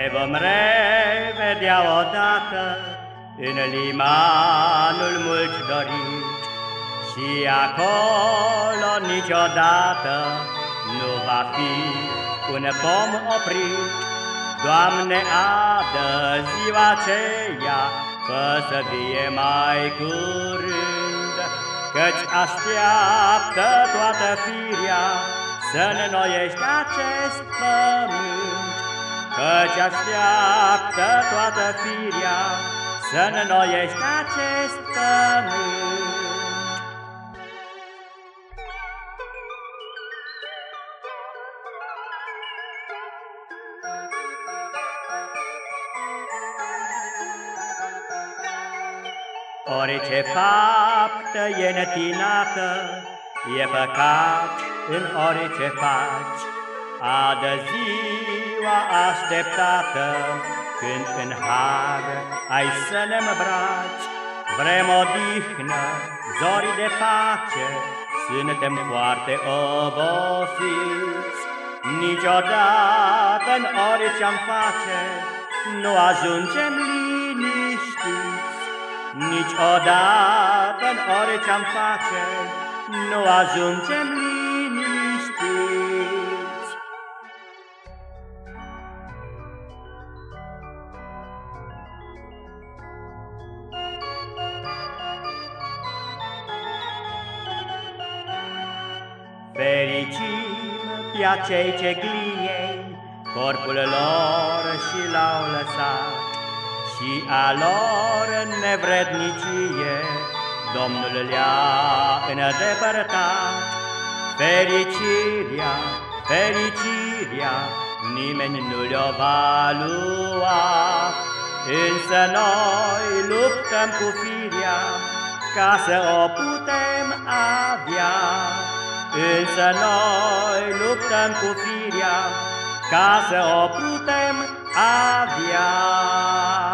Ne vom revedea odată în limanul mult dorit Și acolo niciodată nu va fi un pom oprit. Doamne, adă ziua aceea, fă să fie mai curând Căci așteaptă toată firia să ne noiești acest pământ Căci așteaptă toată firia Să ne noiești acest pământ. Orice faptă e netinată, e păcat în orice faci, Adă ziua așteptată, când în har ai să ne îmbraci. Vrem odihnă, zori de pace, suntem foarte obosiți. Niciodată în orice-am face, nu ajungem liniștiți. Niciodată în orice-am face, nu ajungem liniștiți. Fericim pe acei ce gliei corpul lor și l-au lăsat Și a lor nevrednicie Domnul le-a îndepărtat. Fericirea, fericirea, nimeni nu le-o va lua, Însă noi luptăm cu firia ca să o putem avea. Însă noi luptăm cu firia ca să o putem avea.